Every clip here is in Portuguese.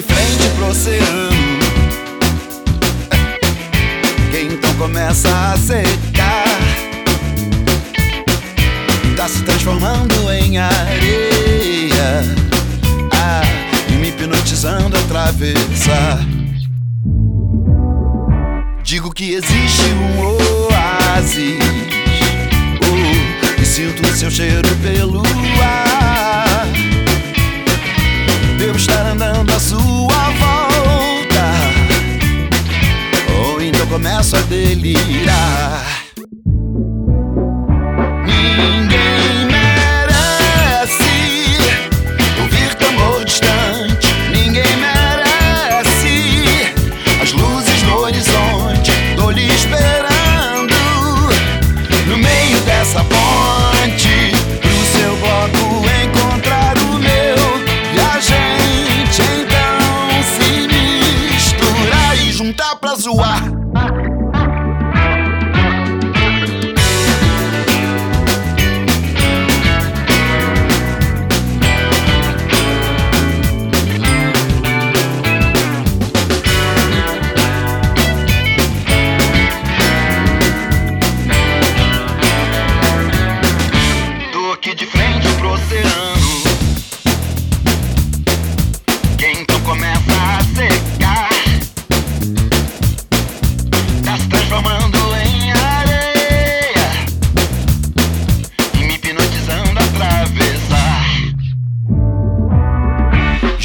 de frente pro oceano. Quem então começa a secar, tá se transformando em areia. Ah, e me hipnotizando a atravessar. Digo que existe um oásis. Oh, e sinto o seu cheiro pelo ar. Começo a delirar.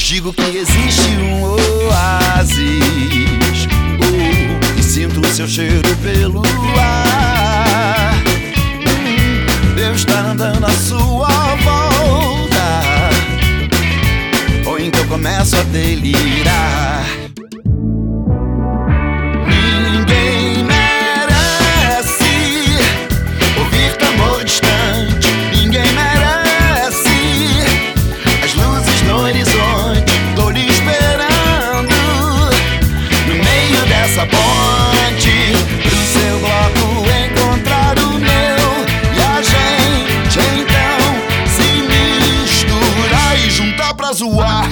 digo que existe um oásis. Uh, e sinto o seu cheiro pelo ar. Hum, Deus está andando à sua volta. Ou então começo a delirar. pra zoar.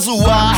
是无啊